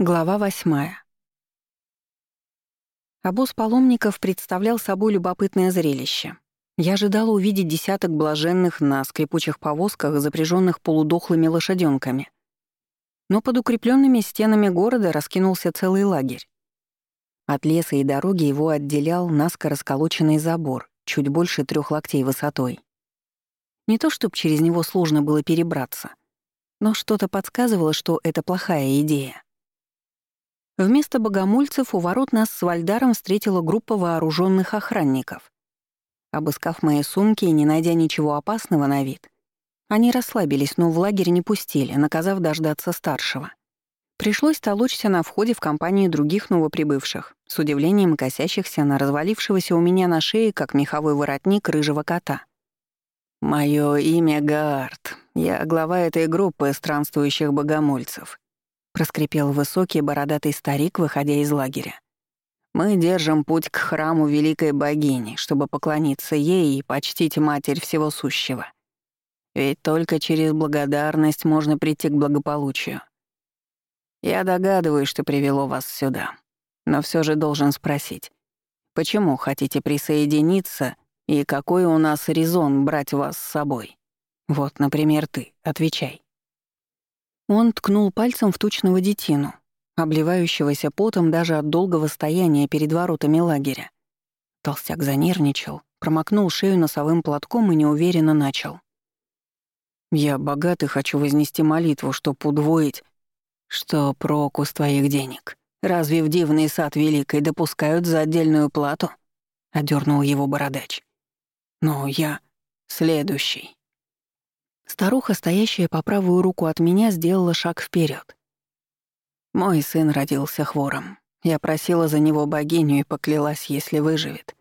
Глава восьмая. Обоз паломников представлял собой любопытное зрелище. Я ожидала увидеть десяток блаженных на скрипучих повозках, запряженных полудохлыми лошаденками. Но под укрепленными стенами города раскинулся целый лагерь. От леса и дороги его отделял наскоро сколоченный забор, чуть больше трех локтей высотой. Не то чтобы через него сложно было перебраться, но что-то подсказывало, что это плохая идея. Вместо богомольцев у ворот нас с Вальдаром встретила группа вооруженных охранников. Обыскав мои сумки и не найдя ничего опасного на вид, они расслабились, но в лагерь не пустили, наказав дождаться старшего. Пришлось толочься на входе в компании других новоприбывших, с удивлением косящихся на развалившегося у меня на шее, как меховой воротник рыжего кота. «Моё имя Гаард. Я глава этой группы странствующих богомольцев», проскрипел высокий бородатый старик, выходя из лагеря. Мы держим путь к храму великой богини, чтобы поклониться ей и почтить Матерь Всего Сущего. Ведь только через благодарность можно прийти к благополучию. Я догадываюсь, что привело вас сюда, но все же должен спросить, почему хотите присоединиться и какой у нас резон брать вас с собой? Вот, например, ты, отвечай. Он ткнул пальцем в тучного детину, обливающегося потом даже от долгого стояния перед воротами лагеря. Толстяк занервничал, промокнул шею носовым платком и неуверенно начал. «Я богат и хочу вознести молитву, чтоб удвоить, что проку с твоих денег. Разве в дивный сад великой допускают за отдельную плату?» — одернул его бородач. «Но я следующий». Старуха, стоящая по правую руку от меня, сделала шаг вперед. Мой сын родился хвором. Я просила за него богиню и поклялась, если выживет.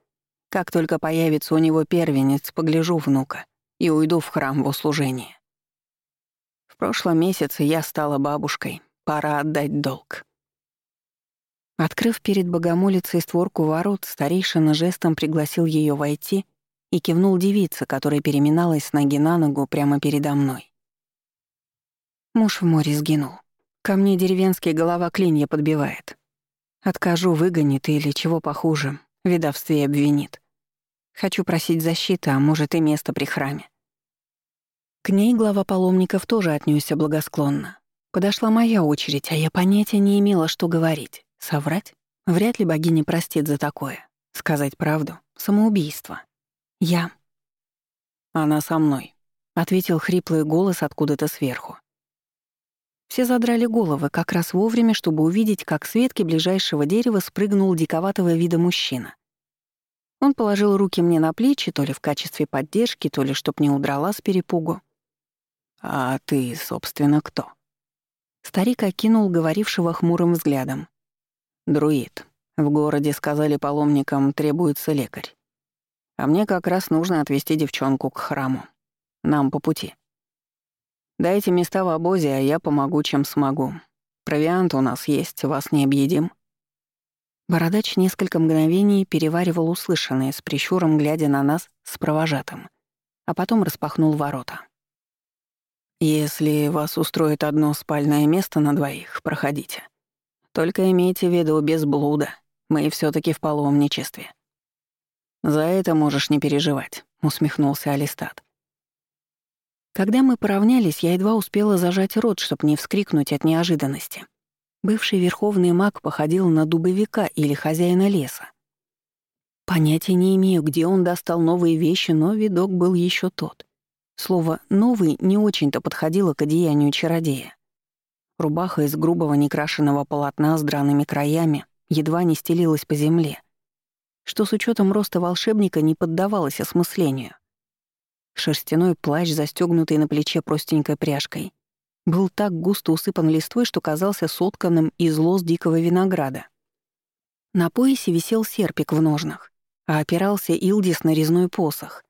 Как только появится у него первенец, погляжу внука и уйду в храм в услужение. В прошлом месяце я стала бабушкой. Пора отдать долг. Открыв перед богомолицей створку ворот, старейшина жестом пригласил ее войти и кивнул девице, которая переминалась с ноги на ногу прямо передо мной. Муж в море сгинул. Ко мне деревенский голова клинья подбивает. Откажу, выгонит или чего похуже, ведовстве обвинит. Хочу просить защиты, а может и место при храме. К ней глава паломников тоже отнесся благосклонно. Подошла моя очередь, а я понятия не имела, что говорить. Соврать? Вряд ли богиня простит за такое. Сказать правду — самоубийство. «Я». «Она со мной», — ответил хриплый голос откуда-то сверху. Все задрали головы как раз вовремя, чтобы увидеть, как с ветки ближайшего дерева спрыгнул диковатого вида мужчина. Он положил руки мне на плечи, то ли в качестве поддержки, то ли чтоб не удрала с перепугу. «А ты, собственно, кто?» Старик окинул говорившего хмурым взглядом. «Друид. В городе, сказали паломникам, требуется лекарь. А мне как раз нужно отвезти девчонку к храму. Нам по пути. Дайте места в обозе, а я помогу, чем смогу. Провиант у нас есть, вас не объедим». Бородач несколько мгновений переваривал услышанное, с прищуром глядя на нас с провожатым, а потом распахнул ворота. «Если вас устроит одно спальное место на двоих, проходите. Только имейте в виду без блуда, мы все таки в паломничестве. «За это можешь не переживать», — усмехнулся Алистат. Когда мы поравнялись, я едва успела зажать рот, чтобы не вскрикнуть от неожиданности. Бывший верховный маг походил на дубовика или хозяина леса. Понятия не имею, где он достал новые вещи, но видок был еще тот. Слово «новый» не очень-то подходило к одеянию чародея. Рубаха из грубого некрашенного полотна с драными краями едва не стелилась по земле — что с учетом роста волшебника не поддавалось осмыслению. Шерстяной плащ, застегнутый на плече простенькой пряжкой, был так густо усыпан листвой, что казался сотканным из лоз дикого винограда. На поясе висел серпик в ножнах, а опирался Илдис на резной посох.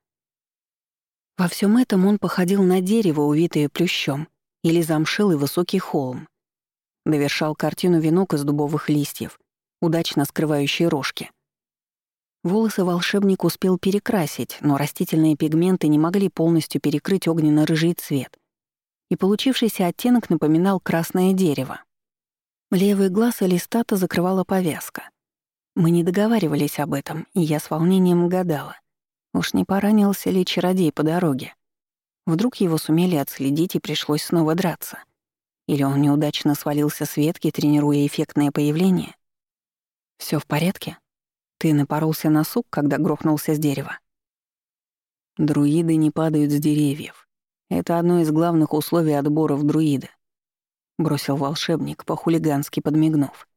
Во всем этом он походил на дерево, увитое плющом, или замшелый высокий холм. Довершал картину венок из дубовых листьев, удачно скрывающий рожки — Волосы волшебник успел перекрасить, но растительные пигменты не могли полностью перекрыть огненно-рыжий цвет, и получившийся оттенок напоминал красное дерево. Левый глаз Алистата закрывала повязка. Мы не договаривались об этом, и я с волнением гадала. Уж не поранился ли чародей по дороге? Вдруг его сумели отследить и пришлось снова драться? Или он неудачно свалился с ветки, тренируя эффектное появление? Все в порядке? Ты напоролся на сук, когда грохнулся с дерева? Друиды не падают с деревьев. Это одно из главных условий отбора в друида. Бросил волшебник, по-хулигански подмигнув.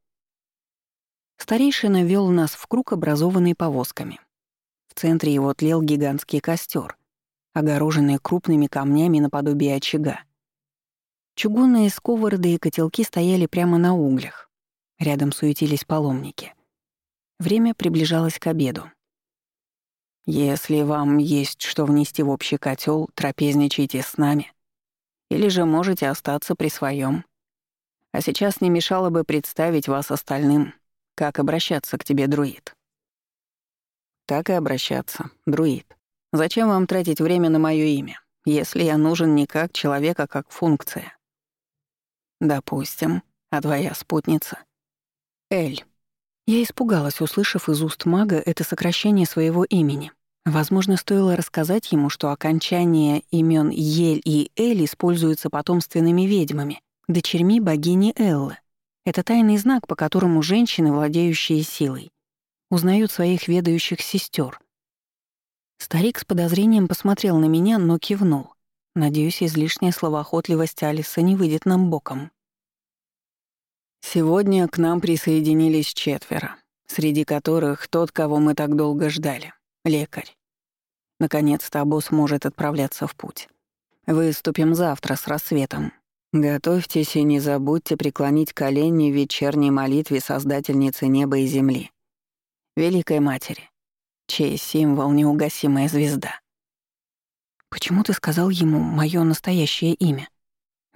Старейшина вел нас в круг, образованный повозками. В центре его тлел гигантский костер, огороженный крупными камнями наподобие очага. Чугунные сковороды и котелки стояли прямо на углях. Рядом суетились паломники. Время приближалось к обеду. Если вам есть что внести в общий котел, трапезничайте с нами. Или же можете остаться при своем. А сейчас не мешало бы представить вас остальным, как обращаться к тебе, друид. Так и обращаться, друид. Зачем вам тратить время на моё имя, если я нужен не как человек, а как функция? Допустим, а твоя спутница? Эль. Я испугалась, услышав из уст мага это сокращение своего имени. Возможно, стоило рассказать ему, что окончание имен Ель и Эль используются потомственными ведьмами, дочерьми богини Эллы. Это тайный знак, по которому женщины, владеющие силой, узнают своих ведающих сестер. Старик с подозрением посмотрел на меня, но кивнул. Надеюсь, излишняя словоохотливость Алиса не выйдет нам боком. Сегодня к нам присоединились четверо, среди которых тот, кого мы так долго ждали — лекарь. Наконец-то обоз может отправляться в путь. Выступим завтра с рассветом. Готовьтесь и не забудьте преклонить колени в вечерней молитве Создательницы неба и земли. Великой Матери, чей символ — неугасимая звезда. «Почему ты сказал ему мое настоящее имя?» —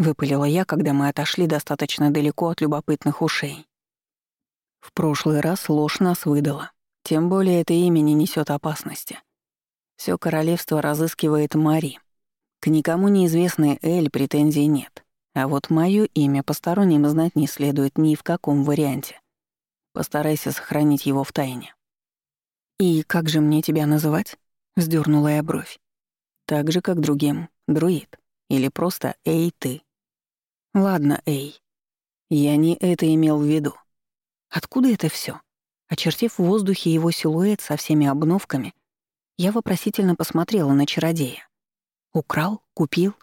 выпалила я, когда мы отошли достаточно далеко от любопытных ушей. В прошлый раз ложь нас выдала. Тем более это имя не несет опасности. Все королевство разыскивает Мари. К никому неизвестной Эль претензий нет. А вот мое имя посторонним знать не следует ни в каком варианте. Постарайся сохранить его в тайне. «И как же мне тебя называть?» — вздернула я бровь. «Так же, как другим. Друид. Или просто «Эй, ты». «Ладно, Эй. Я не это имел в виду. Откуда это все? Очертив в воздухе его силуэт со всеми обновками, я вопросительно посмотрела на чародея. «Украл? Купил?»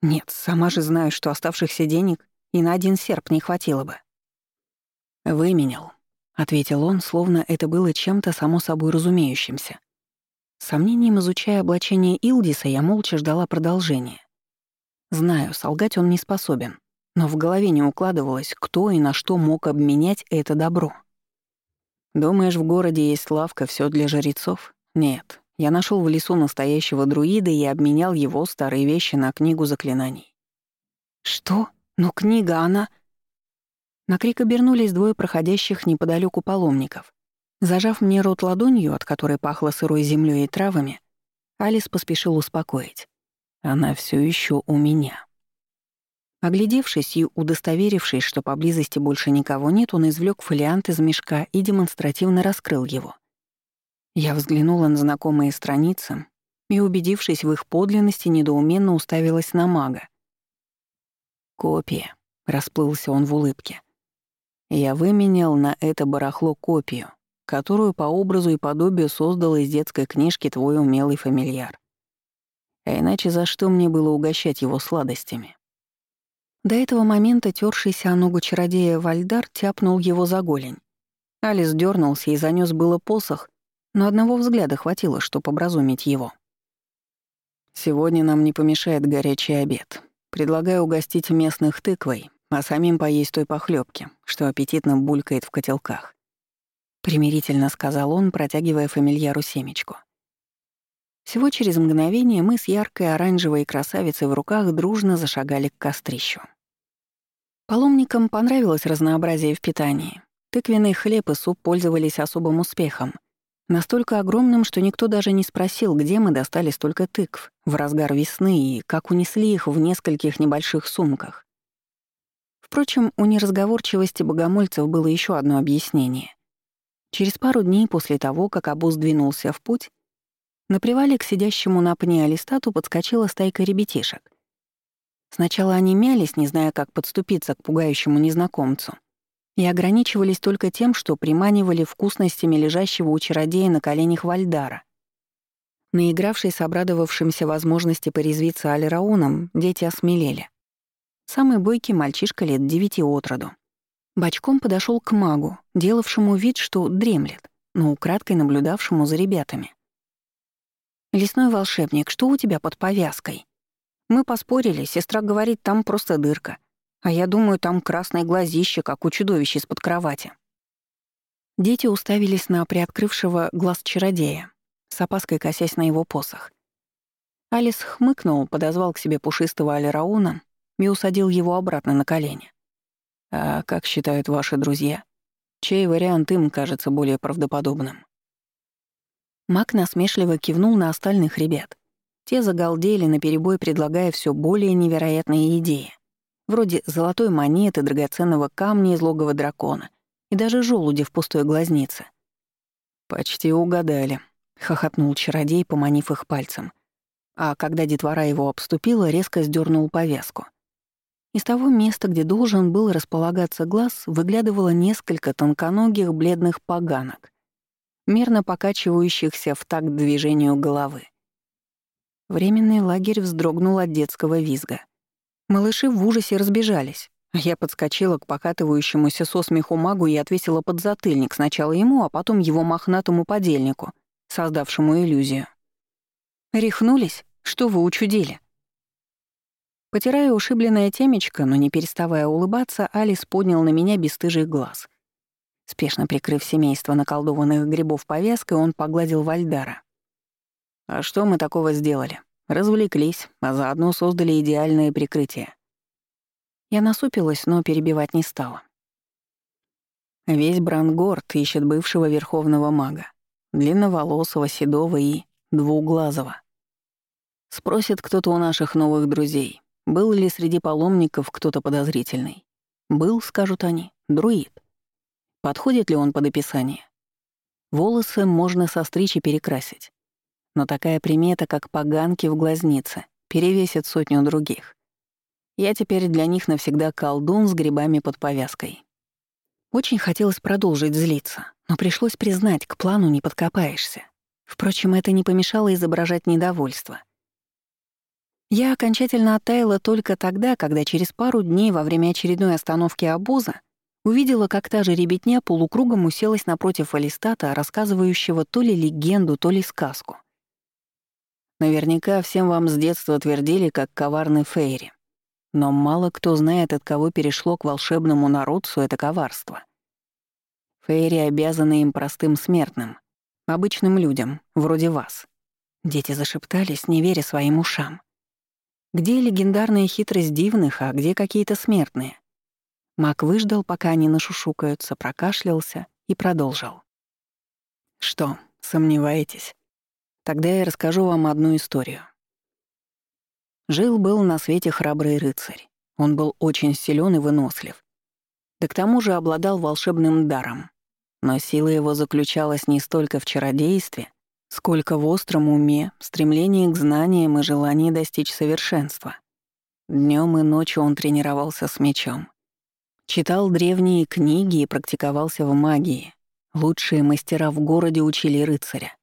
«Нет, сама же знаю, что оставшихся денег и на один серп не хватило бы». «Выменял», — ответил он, словно это было чем-то само собой разумеющимся. Сомнением изучая облачение Илдиса, я молча ждала продолжения. Знаю, солгать он не способен, но в голове не укладывалось, кто и на что мог обменять это добро. «Думаешь, в городе есть лавка, все для жрецов?» Нет, я нашел в лесу настоящего друида и обменял его старые вещи на книгу заклинаний. Что? Но книга, она... На крик обернулись двое проходящих неподалеку паломников. Зажав мне рот ладонью, от которой пахло сырой землей и травами, Алис поспешил успокоить. Она все еще у меня. Оглядевшись и удостоверившись, что поблизости больше никого нет, он извлек фолиант из мешка и демонстративно раскрыл его. Я взглянула на знакомые страницы и, убедившись в их подлинности, недоуменно уставилась на мага. «Копия», — расплылся он в улыбке. «Я выменял на это барахло копию, которую по образу и подобию создал из детской книжки твой умелый фамильяр. А иначе за что мне было угощать его сладостями?» До этого момента тёршийся о ногу чародея Вальдар тяпнул его за голень. Алис дернулся и занёс было посох, но одного взгляда хватило, чтобы образумить его. «Сегодня нам не помешает горячий обед. Предлагаю угостить местных тыквой, а самим поесть той похлебки, что аппетитно булькает в котелках», — примирительно сказал он, протягивая фамильяру семечку. Всего через мгновение мы с яркой оранжевой красавицей в руках дружно зашагали к кострищу. Паломникам понравилось разнообразие в питании. Тыквенный хлеб и суп пользовались особым успехом — Настолько огромным, что никто даже не спросил, где мы достали столько тыкв в разгар весны и как унесли их в нескольких небольших сумках. Впрочем, у неразговорчивости богомольцев было еще одно объяснение. Через пару дней после того, как обоз двинулся в путь, на привале к сидящему на пне Алистату подскочила стайка ребятишек. Сначала они мялись, не зная, как подступиться к пугающему незнакомцу, и ограничивались только тем, что приманивали вкусностями лежащего у чародея на коленях Вальдара. Наигравшись обрадовавшимся возможности порезвиться Алирауном, дети осмелели. Самый бойкий мальчишка лет девяти от роду. Бочком подошел к магу, делавшему вид, что дремлет, но украдкой наблюдавшему за ребятами. «Лесной волшебник, что у тебя под повязкой?» Мы поспорили, сестра говорит, там просто дырка. А я думаю, там красное глазище, как у чудовища из-под кровати. Дети уставились на приоткрывшего глаз чародея, с опаской косясь на его посох. Алис хмыкнул, подозвал к себе пушистого Алирауна и усадил его обратно на колени. «А как считают ваши друзья? Чей вариант им кажется более правдоподобным?» Мак насмешливо кивнул на остальных ребят. Те загалдели наперебой, предлагая все более невероятные идеи. Вроде золотой монеты, драгоценного камня из логова дракона и даже желуди в пустой глазнице. «Почти угадали», — хохотнул чародей, поманив их пальцем. А когда детвора его обступила, резко сдернул повязку. Из того места, где должен был располагаться глаз, выглядывало несколько тонконогих бледных поганок, мерно покачивающихся в такт движению головы. Временный лагерь вздрогнул от детского визга. Малыши в ужасе разбежались. Я подскочила к покатывающемуся со смеху магу и отвесила подзатыльник сначала ему, а потом его мохнатому подельнику, создавшему иллюзию. «Рехнулись? Что вы учудили?» Потирая ушибленное темечко, но не переставая улыбаться, Алис поднял на меня бесстыжий глаз. Спешно прикрыв семейство наколдованных грибов повязкой, он погладил Вальдара. «А что мы такого сделали? Развлеклись, а заодно создали идеальное прикрытие». Я насупилась, но перебивать не стала. Весь Брангорд ищет бывшего верховного мага, длинноволосого, седого и двуглазого. Спросит кто-то у наших новых друзей, был ли среди паломников кто-то подозрительный? Был, скажут они, друид. Подходит ли он под описание? Волосы можно состричь и перекрасить. Но такая примета, как поганки в глазнице, перевесит сотню других. Я теперь для них навсегда колдун с грибами под повязкой. Очень хотелось продолжить злиться, но пришлось признать, к плану не подкопаешься. Впрочем, это не помешало изображать недовольство — я окончательно оттаяла только тогда, когда через пару дней во время очередной остановки обоза увидела, как та же ребятня полукругом уселась напротив Алистата, рассказывающего то ли легенду, то ли сказку. Наверняка всем вам с детства твердили, как коварный Фейри. Но мало кто знает, от кого перешло к волшебному народцу это коварство. Фейри обязаны им простым смертным, обычным людям, вроде вас. Дети зашептались, не веря своим ушам. Где легендарная хитрость дивных, а где какие-то смертные? Мак выждал, пока они нашушукаются, прокашлялся и продолжил. «Что, сомневаетесь? Тогда я расскажу вам одну историю. Жил-был на свете храбрый рыцарь. Он был очень силен и вынослив. Да к тому же обладал волшебным даром. Но сила его заключалась не столько в чародействе, Сколько в остром уме, стремлении к знаниям и желании достичь совершенства. Днем и ночью он тренировался с мечом. Читал древние книги и практиковался в магии. Лучшие мастера в городе учили рыцаря.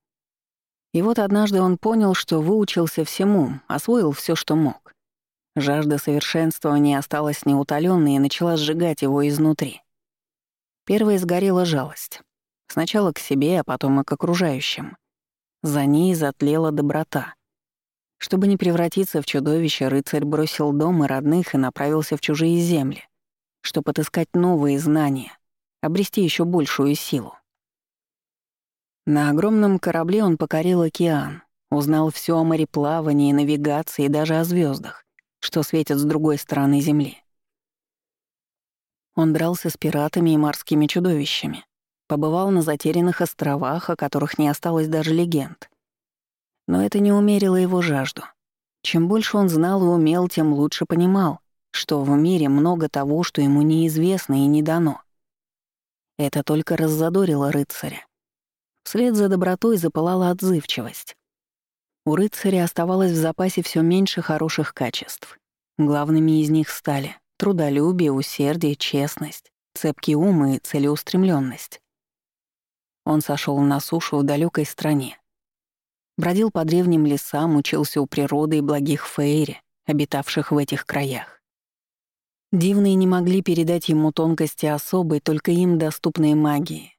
И вот однажды он понял, что выучился всему, освоил все, что мог. Жажда совершенствования осталась неутолённой и начала сжигать его изнутри. Первой сгорела жалость. Сначала к себе, а потом и к окружающим. За ней затлела доброта. Чтобы не превратиться в чудовище, рыцарь бросил дом и родных и направился в чужие земли, чтобы отыскать новые знания, обрести еще большую силу. На огромном корабле он покорил океан, узнал все о мореплавании, навигации и даже о звездах, что светят с другой стороны Земли. Он дрался с пиратами и морскими чудовищами, побывал на затерянных островах, о которых не осталось даже легенд. Но это не умерило его жажду. Чем больше он знал и умел, тем лучше понимал, что в мире много того, что ему неизвестно и не дано. Это только раззадорило рыцаря. Вслед за добротой запылала отзывчивость. У рыцаря оставалось в запасе все меньше хороших качеств. Главными из них стали трудолюбие, усердие, честность, цепкий ум и целеустремленность. Он сошел на сушу в далекой стране. Бродил по древним лесам, учился у природы и благих фейри, обитавших в этих краях. Дивные не могли передать ему тонкости особой, только им доступной магии.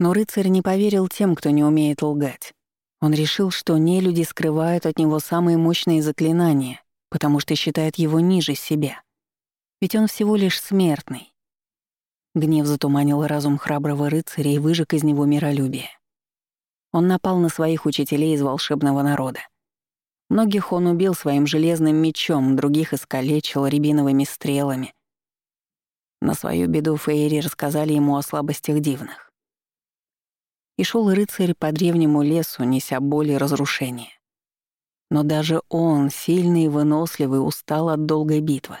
Но рыцарь не поверил тем, кто не умеет лгать. Он решил, что нелюди скрывают от него самые мощные заклинания, потому что считают его ниже себя. Ведь он всего лишь смертный. Гнев затуманил разум храброго рыцаря и выжег из него миролюбие. Он напал на своих учителей из волшебного народа. Многих он убил своим железным мечом, других искалечил рябиновыми стрелами. На свою беду Фейри рассказали ему о слабостях дивных. И шел рыцарь по древнему лесу, неся боль и разрушение. Но даже он, сильный и выносливый, устал от долгой битвы.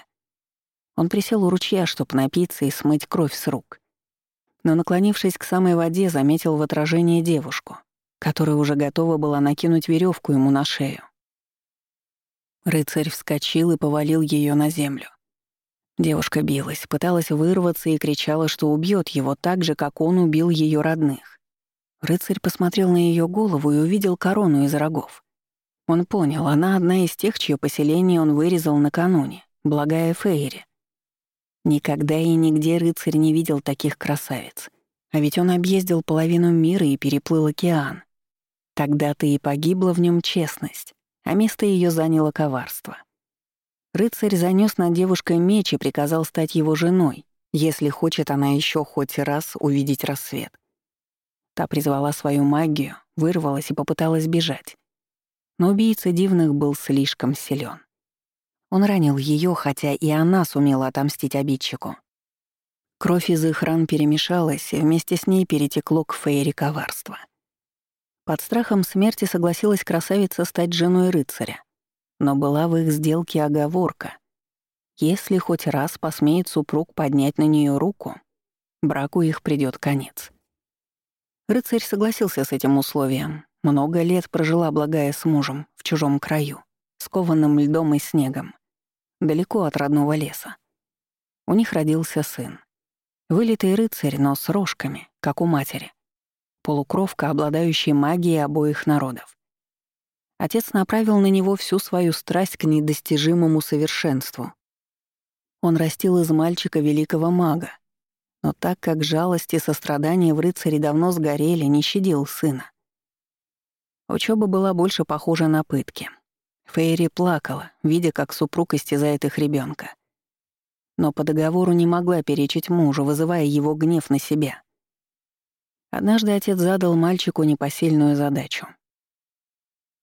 Он присел у ручья, чтобы напиться и смыть кровь с рук. Но, наклонившись к самой воде, заметил в отражении девушку, которая уже готова была накинуть веревку ему на шею. Рыцарь вскочил и повалил ее на землю. Девушка билась, пыталась вырваться и кричала, что убьет его так же, как он убил ее родных. Рыцарь посмотрел на ее голову и увидел корону из рогов. Он понял, она одна из тех, чье поселение он вырезал накануне, благая Фейри. Никогда и нигде рыцарь не видел таких красавиц. А ведь он объездил половину мира и переплыл океан. Тогда-то и погибла в нем честность а место ее заняло коварство. Рыцарь занес над девушкой меч и приказал стать его женой, если хочет она еще хоть раз увидеть рассвет. Та призвала свою магию, вырвалась и попыталась бежать. Но убийца дивных был слишком силен. Он ранил ее, хотя и она сумела отомстить обидчику. Кровь из их ран перемешалась, и вместе с ней перетекло к Фейре коварство. Под страхом смерти согласилась красавица стать женой рыцаря. Но была в их сделке оговорка. Если хоть раз посмеет супруг поднять на нее руку, браку их придёт конец. Рыцарь согласился с этим условием. Много лет прожила благая с мужем в чужом краю, скованным льдом и снегом, далеко от родного леса. У них родился сын. Вылитый рыцарь, но с рожками, как у матери полукровка, обладающий магией обоих народов. Отец направил на него всю свою страсть к недостижимому совершенству. Он растил из мальчика великого мага, но так как жалость и сострадание в рыцаре давно сгорели, не щадил сына. Учеба была больше похожа на пытки. Фейри плакала, видя, как супруг истязает их ребенка. Но по договору не могла перечить мужу, вызывая его гнев на себя. Однажды отец задал мальчику непосильную задачу.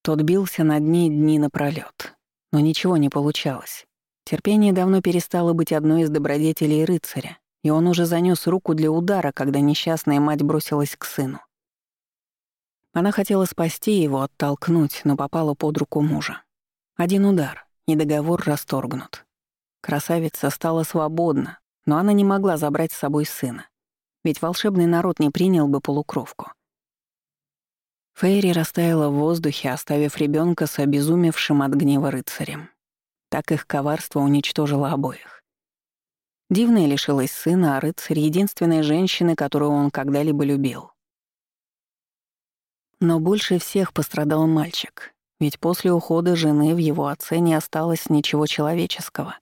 Тот бился над ней дни напролёт, но ничего не получалось. Терпение давно перестало быть одной из добродетелей рыцаря, и он уже занёс руку для удара, когда несчастная мать бросилась к сыну. Она хотела спасти его, оттолкнуть, но попала под руку мужа. Один удар, и договор расторгнут. Красавица стала свободна, но она не могла забрать с собой сына ведь волшебный народ не принял бы полукровку. Фейри растаяла в воздухе, оставив ребенка с обезумевшим от гнева рыцарем. Так их коварство уничтожило обоих. Дивная лишилась сына, а рыцарь — единственной женщины, которую он когда-либо любил. Но больше всех пострадал мальчик, ведь после ухода жены в его отце не осталось ничего человеческого.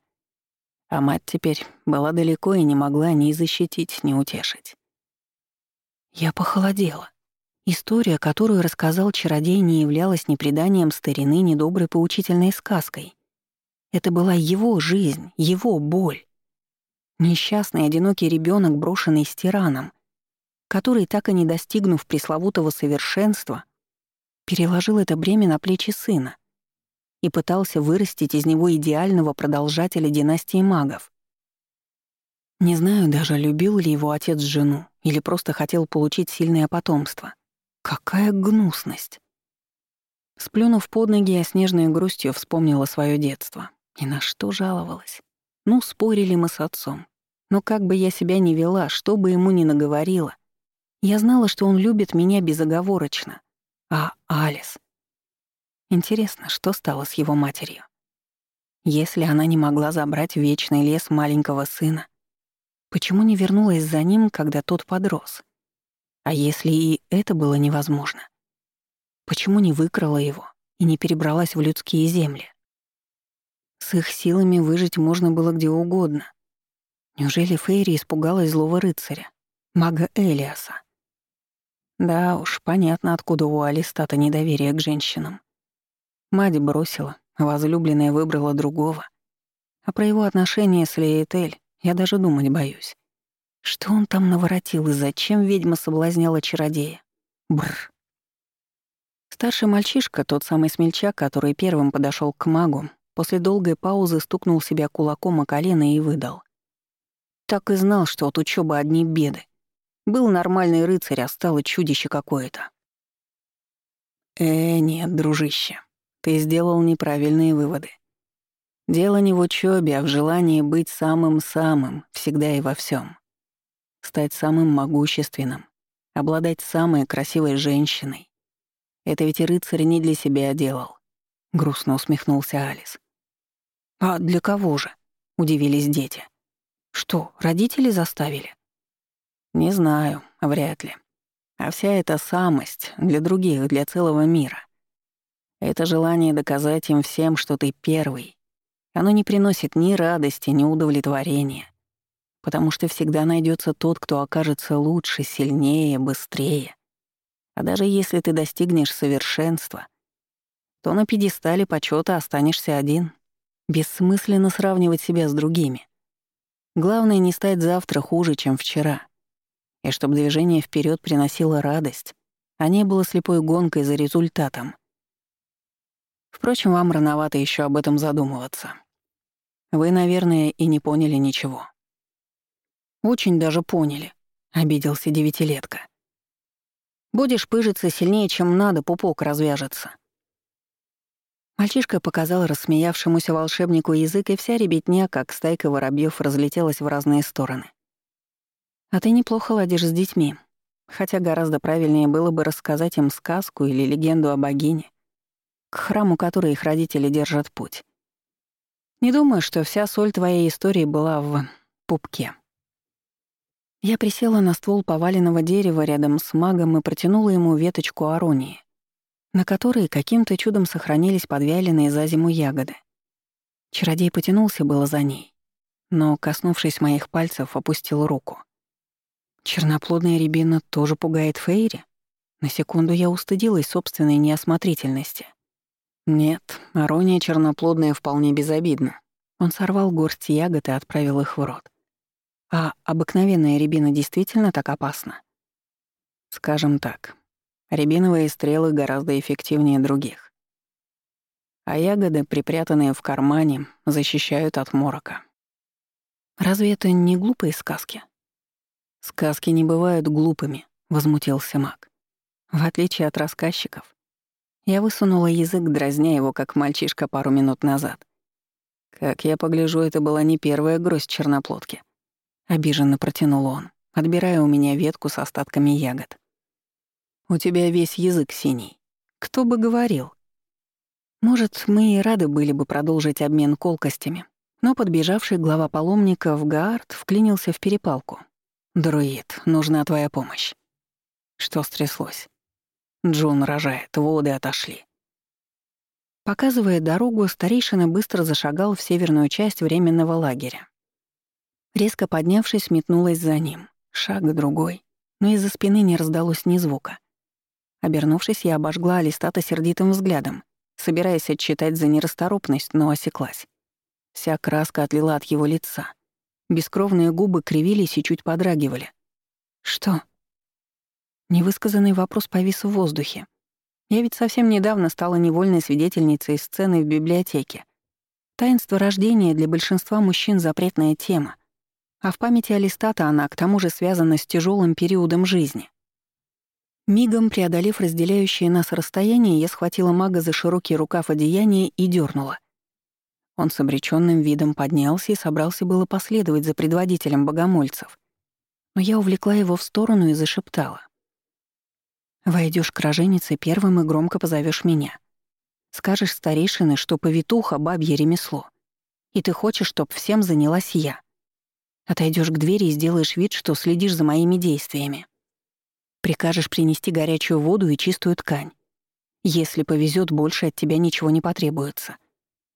А мать теперь была далеко и не могла ни защитить, ни утешить. Я похолодела. История, которую рассказал чародей, не являлась ни преданием старины, ни доброй поучительной сказкой. Это была его жизнь, его боль. Несчастный одинокий ребенок, брошенный с тираном, который, так и не достигнув пресловутого совершенства, переложил это бремя на плечи сына и пытался вырастить из него идеального продолжателя династии магов. Не знаю даже, любил ли его отец жену или просто хотел получить сильное потомство. Какая гнусность! Сплюнув под ноги, я снежной грустью вспомнила свое детство. И на что жаловалась? Ну, спорили мы с отцом. Но как бы я себя ни вела, что бы ему ни наговорила, я знала, что он любит меня безоговорочно. А Алис... Интересно, что стало с его матерью? Если она не могла забрать вечный лес маленького сына, почему не вернулась за ним, когда тот подрос? А если и это было невозможно? Почему не выкрала его и не перебралась в людские земли? С их силами выжить можно было где угодно. Неужели Фейри испугалась злого рыцаря, мага Элиаса? Да уж, понятно, откуда у Алистата недоверие к женщинам. Мать бросила, возлюбленная выбрала другого. А про его отношения с Леетель я даже думать боюсь. Что он там наворотил и зачем ведьма соблазняла чародея? Бррр. Старший мальчишка, тот самый смельчак, который первым подошел к магу, После долгой паузы стукнул себя кулаком о колено и выдал. Так и знал, что от учебы одни беды. Был нормальный рыцарь, а стало чудище какое-то. Э, нет, дружище, ты сделал неправильные выводы. Дело не в учебе, а в желании быть самым-самым, всегда и во всем. Стать самым могущественным, обладать самой красивой женщиной. Это ведь и рыцарь не для себя делал. Грустно усмехнулся Алис. «А для кого же?» — удивились дети. «Что, родители заставили?» «Не знаю, вряд ли. А вся эта самость для других, для целого мира. Это желание доказать им всем, что ты первый. Оно не приносит ни радости, ни удовлетворения. Потому что всегда найдется тот, кто окажется лучше, сильнее, быстрее. А даже если ты достигнешь совершенства, то на пьедестале почета останешься один — Бессмысленно сравнивать себя с другими. Главное не стать завтра хуже, чем вчера. И чтобы движение вперед приносило радость, а не было слепой гонкой за результатом. Впрочем, вам рановато еще об этом задумываться. Вы, наверное, и не поняли ничего. Очень даже поняли, обиделся девятилетка. Будешь пыжиться сильнее, чем надо, пупок развяжется. Мальчишка показал рассмеявшемуся волшебнику язык, и вся ребятня, как стайка воробьев, разлетелась в разные стороны. «А ты неплохо ладишь с детьми, хотя гораздо правильнее было бы рассказать им сказку или легенду о богине, к храму которой их родители держат путь. Не думаю, что вся соль твоей истории была в пупке». Я присела на ствол поваленного дерева рядом с магом и протянула ему веточку аронии на которой каким-то чудом сохранились подвяленные за зиму ягоды. Чародей потянулся было за ней, но, коснувшись моих пальцев, опустил руку. Черноплодная рябина тоже пугает Фейри? На секунду я устыдилась собственной неосмотрительности. Нет, арония черноплодная вполне безобидна. Он сорвал горсть ягод и отправил их в рот. А обыкновенная рябина действительно так опасна? Скажем так, Рябиновые стрелы гораздо эффективнее других. А ягоды, припрятанные в кармане, защищают от морока. Разве это не глупые сказки? Сказки не бывают глупыми, возмутился маг. В отличие от рассказчиков. Я высунула язык, дразня его, как мальчишка пару минут назад. Как я погляжу, это была не первая гроздь черноплодки. Обиженно протянул он, отбирая у меня ветку с остатками ягод. У тебя весь язык синий. Кто бы говорил? Может, мы и рады были бы продолжить обмен колкостями, но подбежавший глава паломника в Гаард вклинился в перепалку. «Друид, нужна твоя помощь». Что стряслось? Джон рожает, воды отошли. Показывая дорогу, старейшина быстро зашагал в северную часть временного лагеря. Резко поднявшись, метнулась за ним. Шаг другой, но из-за спины не раздалось ни звука. Обернувшись, я обожгла Алистата сердитым взглядом, собираясь отчитать за нерасторопность, но осеклась. Вся краска отлила от его лица. Бескровные губы кривились и чуть подрагивали. «Что?» Невысказанный вопрос повис в воздухе. Я ведь совсем недавно стала невольной свидетельницей сцены в библиотеке. Таинство рождения для большинства мужчин — запретная тема. А в памяти Алистата она к тому же связана с тяжелым периодом жизни. Мигом преодолев разделяющее нас расстояние, я схватила мага за широкий рукав одеяния и дернула. Он с обречённым видом поднялся и собрался было последовать за предводителем богомольцев. Но я увлекла его в сторону и зашептала. «Войдёшь к роженице первым и громко позовёшь меня. Скажешь старейшины, что повитуха — бабье ремесло. И ты хочешь, чтоб всем занялась я. Отойдёшь к двери и сделаешь вид, что следишь за моими действиями. Прикажешь принести горячую воду и чистую ткань. Если повезёт, больше от тебя ничего не потребуется.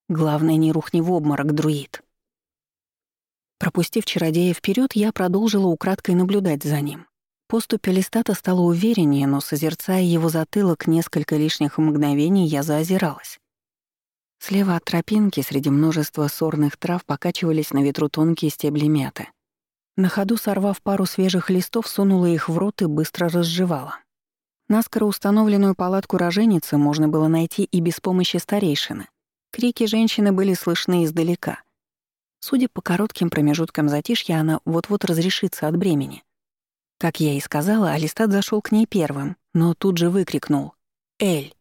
Главное, не рухни в обморок, друид. Пропустив чародея вперед, я продолжила украдкой наблюдать за ним. Поступь Алистата стала увереннее, но, созерцая его затылок несколько лишних мгновений, я заозиралась. Слева от тропинки среди множества сорных трав покачивались на ветру тонкие стебли мяты. На ходу, сорвав пару свежих листов, сунула их в рот и быстро разжевала. Наскоро установленную палатку роженицы можно было найти и без помощи старейшины. Крики женщины были слышны издалека. Судя по коротким промежуткам затишья, она вот-вот разрешится от бремени. Как я и сказала, Алистат зашел к ней первым, но тут же выкрикнул «Эль!».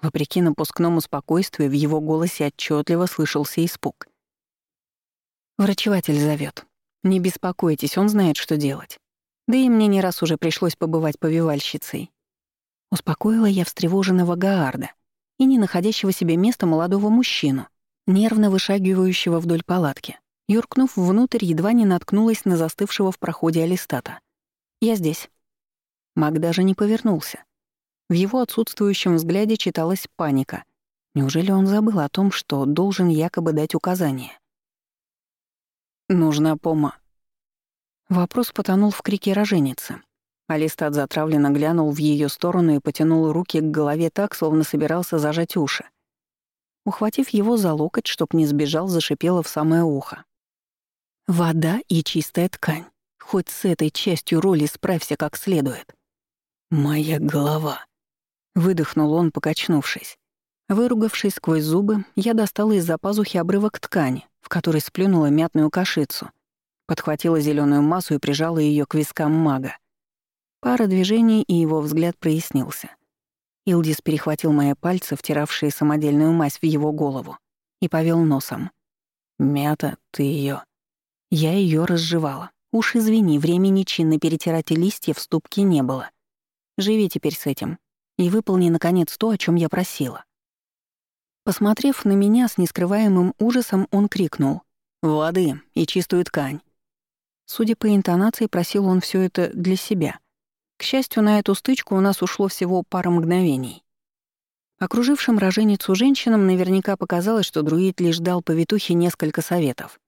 Вопреки напускному спокойствию, в его голосе отчетливо слышался испуг. «Врачеватель зовет. Не беспокойтесь, он знает, что делать. Да и мне не раз уже пришлось побывать повивальщицей». Успокоила я встревоженного Гаарда, и не находящего себе места молодого мужчину, нервно вышагивающего вдоль палатки. Юркнув внутрь, едва не наткнулась на застывшего в проходе Алистата. «Я здесь». Маг даже не повернулся. В его отсутствующем взгляде читалась паника. Неужели он забыл о том, что должен якобы дать указания? «Нужна пома». Вопрос потонул в крике роженицы. Алистат затравленно глянул в ее сторону и потянул руки к голове так, словно собирался зажать уши. Ухватив его за локоть, чтоб не сбежал, зашипела в самое ухо. «Вода и чистая ткань. Хоть с этой частью роли справься как следует». «Моя голова», — выдохнул он, покачнувшись. Выругавшись сквозь зубы, я достала из-за пазухи обрывок ткани, в которой сплюнула мятную кашицу, подхватила зеленую массу и прижала ее к вискам мага. Пара движений, и его взгляд прояснился. Илдис перехватил мои пальцы, втиравшие самодельную мазь в его голову, и повел носом. «Мята, ты ее. Я ее разжевала. Уж извини, времени чинно перетирать листья в ступке не было. Живи теперь с этим. И выполни, наконец, то, о чем я просила. Посмотрев на меня с нескрываемым ужасом, он крикнул. «Воды и чистую ткань». Судя по интонации, просил он все это для себя — к счастью, на эту стычку у нас ушло всего пара мгновений. Окружившим роженицу женщинам наверняка показалось, что друид лишь дал повитухе несколько советов.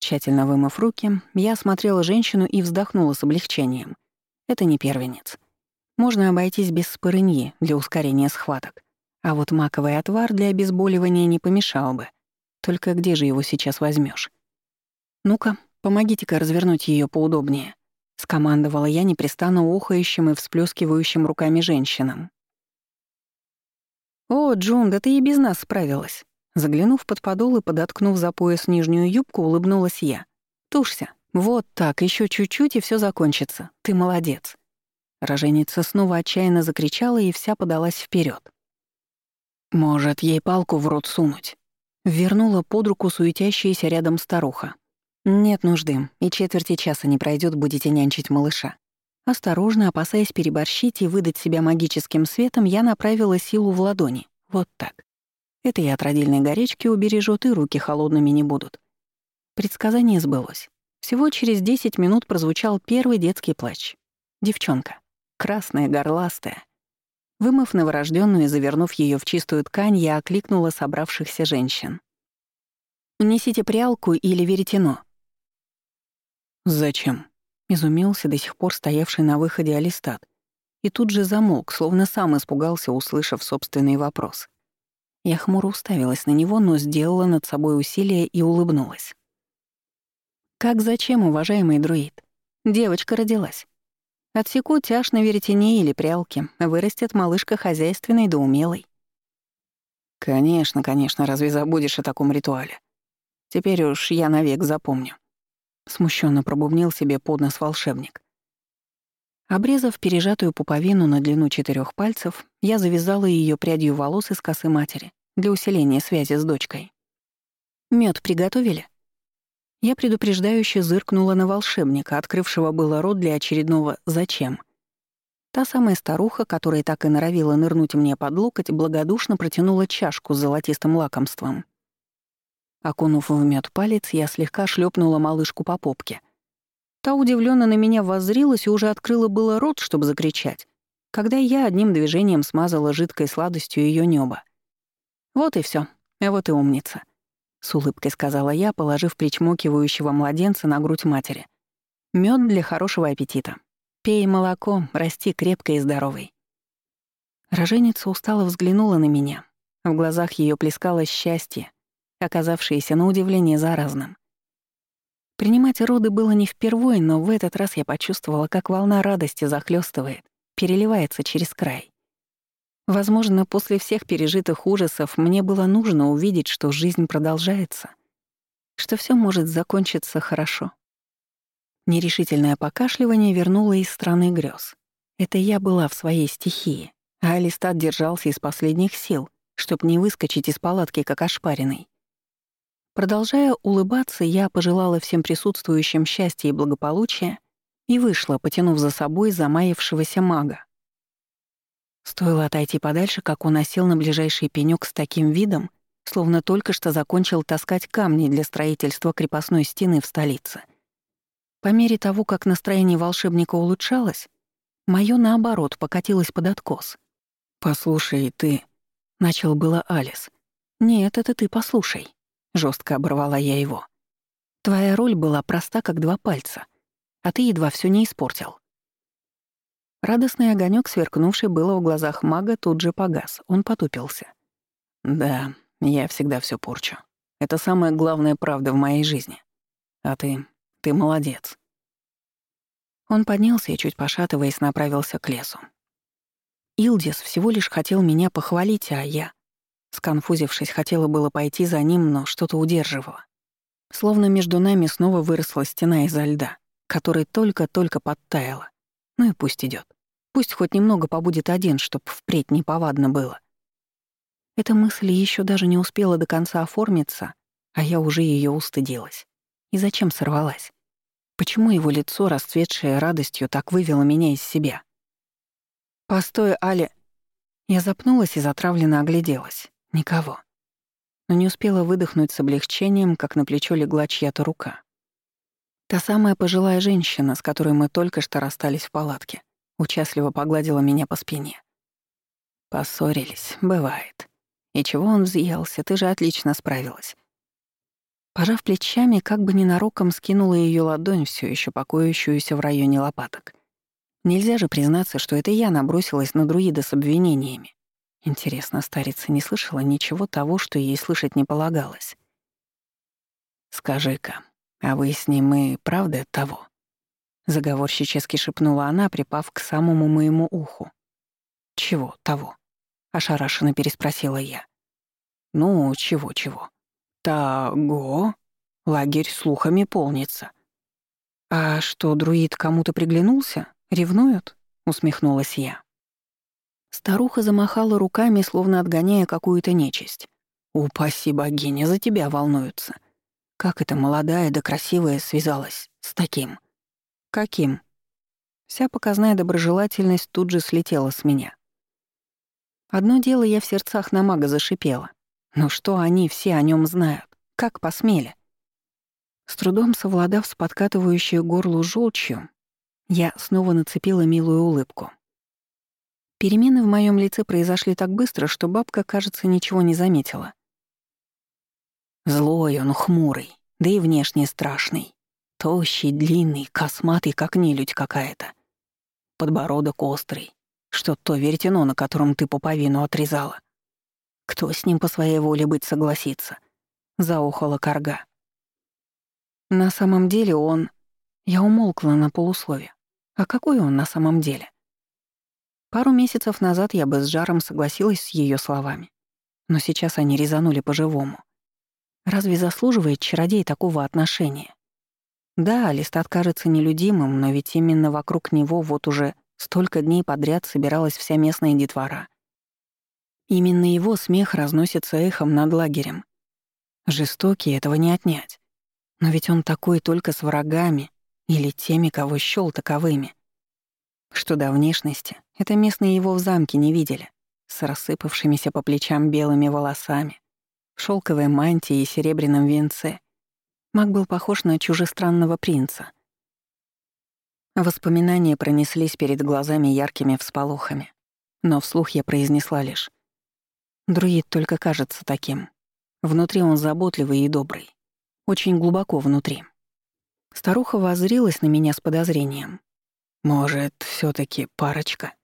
Тщательно вымыв руки, я осмотрела женщину и вздохнула с облегчением. Это не первенец. Можно обойтись без спорыньи для ускорения схваток. А вот маковый отвар для обезболивания не помешал бы. Только где же его сейчас возьмешь? Ну-ка, помогите-ка развернуть ее поудобнее. — скомандовала я непрестанно охающим и всплескивающим руками женщинам. «О, Джун, да ты и без нас справилась!» Заглянув под подол и подоткнув за пояс нижнюю юбку, улыбнулась я. «Тушься. Вот так, еще чуть-чуть, и все закончится. Ты молодец». Роженица снова отчаянно закричала и вся подалась вперед. «Может, ей палку в рот сунуть?» Вернула под руку суетящаяся рядом старуха. «Нет нужды, и четверти часа не пройдет, будете нянчить малыша». Осторожно, опасаясь переборщить и выдать себя магическим светом, я направила силу в ладони. Вот так. Это и от родильной горечки убережет, и руки холодными не будут. Предсказание сбылось. Всего через 10 минут прозвучал первый детский плач. Девчонка. Красная, горластая. Вымыв новорожденную и завернув ее в чистую ткань, я окликнула собравшихся женщин. «Несите прялку или веретено. «Зачем?» — изумился до сих пор стоявший на выходе Алистат. И тут же замолк, словно сам испугался, услышав собственный вопрос. Я хмуро уставилась на него, но сделала над собой усилие и улыбнулась. «Как зачем, уважаемый друид? Девочка родилась. Отсеку тяж на веретене или прялке, вырастет малышка хозяйственной да умелой». «Конечно, конечно, разве забудешь о таком ритуале? Теперь уж я навек запомню». Смущенно пробубнил себе под нос волшебник. Обрезав пережатую пуповину на длину четырех пальцев, я завязала ее прядью волос из косы матери для усиления связи с дочкой. Мед приготовили?» Я предупреждающе зыркнула на волшебника, открывшего было рот для очередного «зачем?». Та самая старуха, которая так и норовила нырнуть мне под локоть, благодушно протянула чашку с золотистым лакомством. Окунув в мед палец, я слегка шлепнула малышку по попке. Та удивленно на меня воззрилась и уже открыла было рот, чтобы закричать, когда я одним движением смазала жидкой сладостью ее небо. Вот и все, вот и умница. — с улыбкой сказала я, положив причмокивающего младенца на грудь матери. Мед для хорошего аппетита. Пей молоко, расти крепкой и здоровой». Роженица устало взглянула на меня. В глазах ее плескалось счастье, оказавшееся на удивление заразным. Принимать роды было не впервой, но в этот раз я почувствовала, как волна радости захлестывает, переливается через край. Возможно, после всех пережитых ужасов мне было нужно увидеть, что жизнь продолжается, что все может закончиться хорошо. Нерешительное покашливание вернуло из страны грез. Это я была в своей стихии, а Алистат держался из последних сил, чтобы не выскочить из палатки как ошпаренный. Продолжая улыбаться, я пожелала всем присутствующим счастья и благополучия и вышла, потянув за собой замаявшегося мага. Стоило отойти подальше, как он осел на ближайший пенёк с таким видом, словно только что закончил таскать камни для строительства крепостной стены в столице. По мере того, как настроение волшебника улучшалось, моё, наоборот, покатилось под откос. «Послушай, ты...» — начал было Алис. «Нет, это ты послушай», — жестко оборвала я его. «Твоя роль была проста, как два пальца, а ты едва всё не испортил. Радостный огонек, сверкнувший было в глазах мага, тут же погас. Он потупился. «Да, я всегда все порчу. Это самая главная правда в моей жизни. А ты... ты молодец». Он поднялся и, чуть пошатываясь, направился к лесу. Илдис всего лишь хотел меня похвалить, а я, сконфузившись, хотела было пойти за ним, но что-то удерживало. Словно между нами снова выросла стена изо льда, которая только-только подтаяла. Ну и пусть идет. Пусть хоть немного побудет один, чтоб впредь неповадно было. Эта мысль еще даже не успела до конца оформиться, а я уже ее устыдилась. И зачем сорвалась? Почему его лицо, расцветшее радостью, так вывело меня из себя? «Постой, Али!» Я запнулась и затравленно огляделась. Никого. Но не успела выдохнуть с облегчением, как на плечо легла чья-то рука. Та самая пожилая женщина, с которой мы только что расстались в палатке, участливо погладила меня по спине. Поссорились, бывает. И чего он взъелся, ты же отлично справилась. Пожав плечами, как бы ненароком скинула ее ладонь, все еще покоящуюся в районе лопаток. Нельзя же признаться, что это я набросилась на друида с обвинениями. Интересно, старица не слышала ничего того, что ей слышать не полагалось. «Скажи-ка, а вы с ним и правда того?» Заговорщически шепнула она, припав к самому моему уху. «Чего того?» — ошарашенно переспросила я. «Ну, чего-чего?» «Того?» Лагерь слухами полнится. «А что, друид кому-то приглянулся? Ревнуют?» — усмехнулась я. Старуха замахала руками, словно отгоняя какую-то нечисть. «Упаси богиня, за тебя волнуются. Как эта молодая да красивая связалась с таким? Каким? Вся показная доброжелательность тут же слетела с меня. Одно дело я в сердцах на мага зашипела. Но что они все о нем знают? Как посмели? С трудом совладав с подкатывающей горлу желчью, я снова нацепила милую улыбку. Перемены в моем лице произошли так быстро, что бабка, кажется, ничего не заметила. Злой он, хмурый, да и внешне страшный. Тощий, длинный, косматый, как нелюдь какая-то. Подбородок острый, что то веретено, на котором ты пуповину отрезала. Кто с ним по своей воле быть согласится? Заухала корга. На самом деле он... Я умолкла на полуслове. А какой он на самом деле? Пару месяцев назад я бы с жаром согласилась с ее словами. Но сейчас они резанули по-живому. Разве заслуживает чародей такого отношения? Да, Листат кажется нелюдимым, но ведь именно вокруг него вот уже столько дней подряд собиралась вся местная детвора. Именно его смех разносится эхом над лагерем. Жестокий, этого не отнять. Но ведь он такой только с врагами или теми, кого счёл таковыми. Что до внешности, это местные его в замке не видели, с рассыпавшимися по плечам белыми волосами, в шелковой мантии и серебряном венце. Маг был похож на чужестранного принца. Воспоминания пронеслись перед глазами яркими всполохами, но вслух я произнесла лишь «Друид только кажется таким. Внутри он заботливый и добрый. Очень глубоко внутри». Старуха воззрилась на меня с подозрением. «Может, все таки парочка?»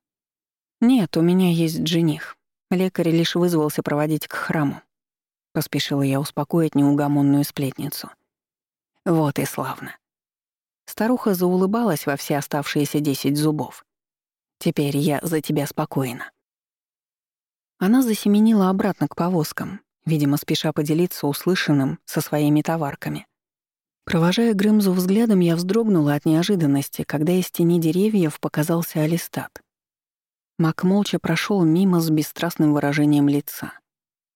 «Нет, у меня есть жених. Лекарь лишь вызвался проводить к храму». Поспешила я успокоить неугомонную сплетницу. «Вот и славно». Старуха заулыбалась во все оставшиеся десять зубов. «Теперь я за тебя спокойна». Она засеменила обратно к повозкам, видимо, спеша поделиться услышанным со своими товарками. Провожая Грымзу взглядом, я вздрогнула от неожиданности, когда из тени деревьев показался Алистат. Мак молча прошел мимо с бесстрастным выражением лица.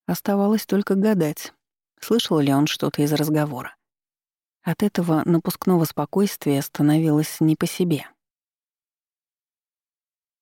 Оставалось только гадать, слышал ли он что-то из разговора. От этого напускного спокойствия становилось не по себе.